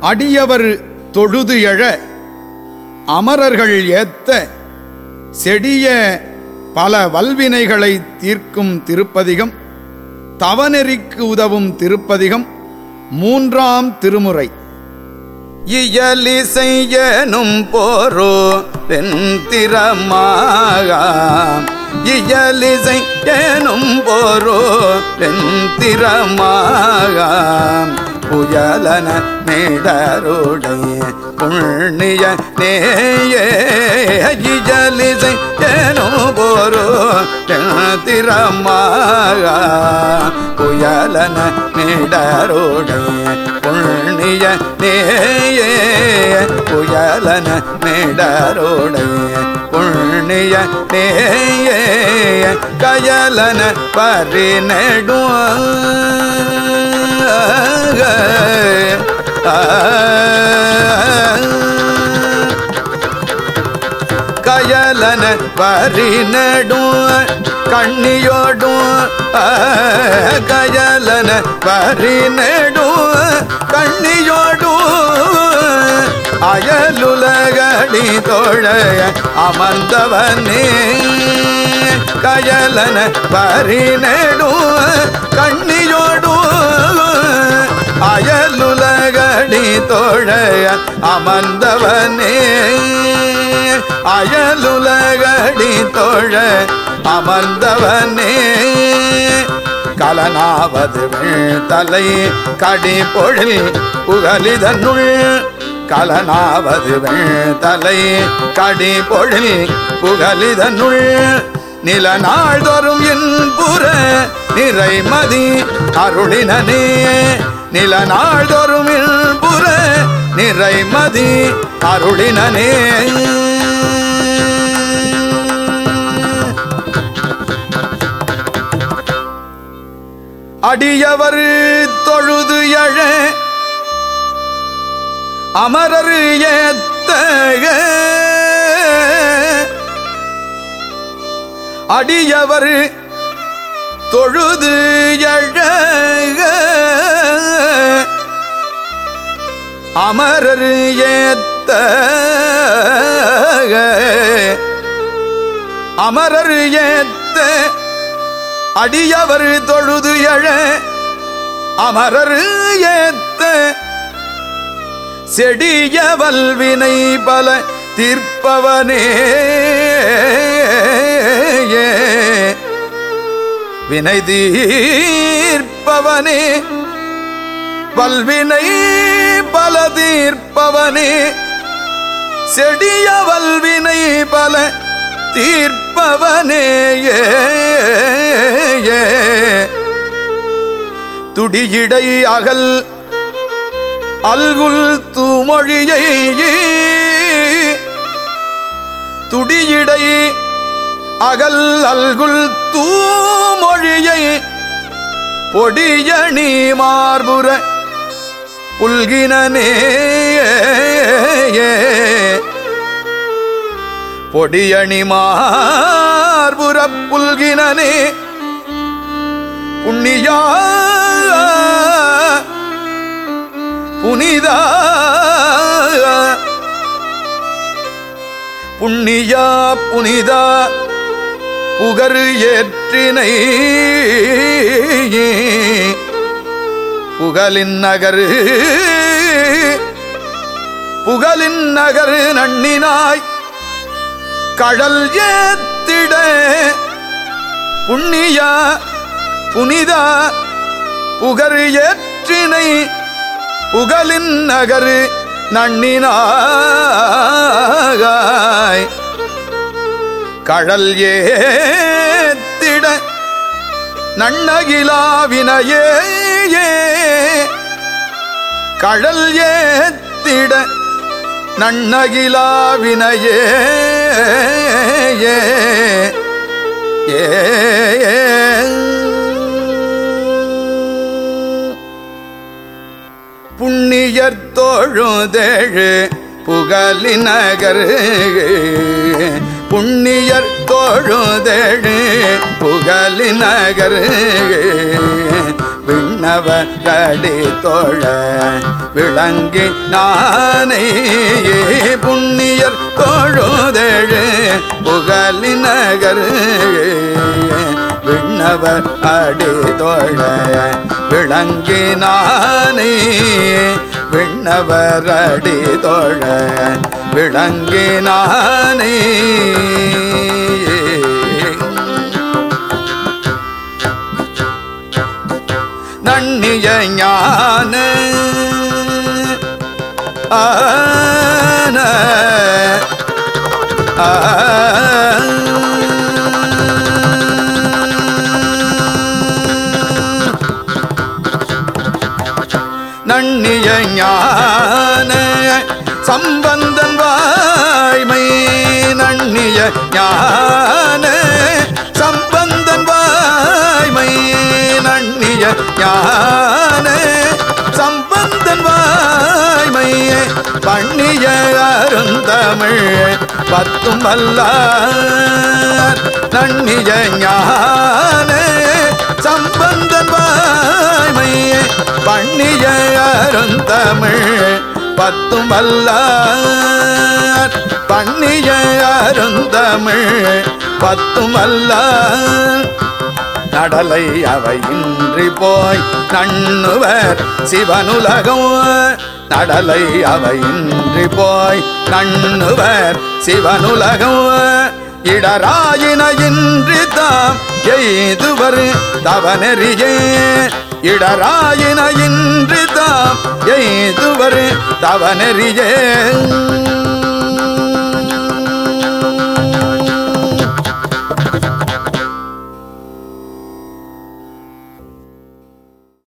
அடியவர் தொழுது எழ அமரர்கள் ஏத்த செடிய பல வல்வினைகளை தீர்க்கும் திருப்பதிகம் தவநெறிக்கு உதவும் திருப்பதிகம் மூன்றாம் திருமுறை. இயலிசையனும் போரோ வெந்திரமாக இயலி செய்யனும் போரோ வெந்திரமாக புயலன மேடருடைய புண்ணிய நேயலிசை ஏனோ போரோ திறமாக புயலன மேடருடைய புண்ணிய நேய புயலன மேடருடைய புண்ணிய நேய கயலன பறி பரிநடும் கயலன பறி பரிநடும் கண்ணியோடும் கயலன பறி பரிநடும் கண்ணியோடும் அயலுலகடி தோழைய அமர்ந்தவனே. கயலன பரிநெடும் கண்ணியோடும் அயலுலகடி தோழைய அமர்ந்தவனே. அயலுலகடி தோழ அமர்ந்தவனே. கலனாவது தலை கடி பொழில் புகலிதனுள் கலனாவது தலை கடி பொழில் புகலிதனுள் நில நாள்தோறும் இன்புற நிறைமதி அருளினே நில நாள்தோறும் இன்புற நிறைமதி அருளினே அடியவர் தொழுது எழ அமரர் ஏத்த அடியவர் தொழுது எழக. அமரர் ஏத்த அமரர் ஏத்த அடியவர் தொழுது எழ. அமரர் ஏத்த செடிய வல்வினை பல தீர்ப்பவனே. வினை தீர்ப்பவனே. வல்வினை பல தீர்ப்பவனே. செடிய வல்வினை பல தீர்ப்பவனே. துடியிடை அகல் அல்குல் தூமொழியை துடியிடை அகல் அல்குல் தூமொழியை பொடியணி மார்புற புல்கினே பொடியணி மார்புற புல்கினே புண்ணியா புனிதா புண்ணியா புனிதா புகரு ஏற்றினை. புகலின் நகரு புகலின் நகரு நன்னினாய். கடல் ஏத்திட. புண்ணியா புனிதா புகரு ஏற்றினை. உகலின் நகரு நண்ணினாய் கடல் ஏத்திட நன்னகிலாவினையே கடல் ஏத்திட நன்னகிலாவினையே ஏ. புண்ணியர் தோழுதேழு புகலினகர் புண்ணியர் தோழுதேழு புகலினகர் விண்ண விண்ணவர் கடி தோழ விளங்கி நானே புண்ணியர் தோழுதழு புகழி நகர் விண்ணவர் அடி தோழ விளங்கி விண்ணவர் அடி தோழ விளங்கி நன்னிய ஞான ஆன நன்னிய ஞான தமிழ் பத்தும் வல்லார். நன்னிய ஞான சம்பந்தன் வாய்மை பண்ணிய அருந்தமிழ் பத்தும் வல்லார். பண்ணிய அருந்தமிழ் பத்தும் வல்லார். நடலை அவை இன்றி போய் நண்ணுவர் சிவனுலகம் தடலை அவையின்றி போய் கண்ணுவர் சிவனுலகம் இடராயினையின்றி தாம் எய்துவர் தவநெறியே. இடராயினையின்றி தாம் எய்துவர் தவநெறியே.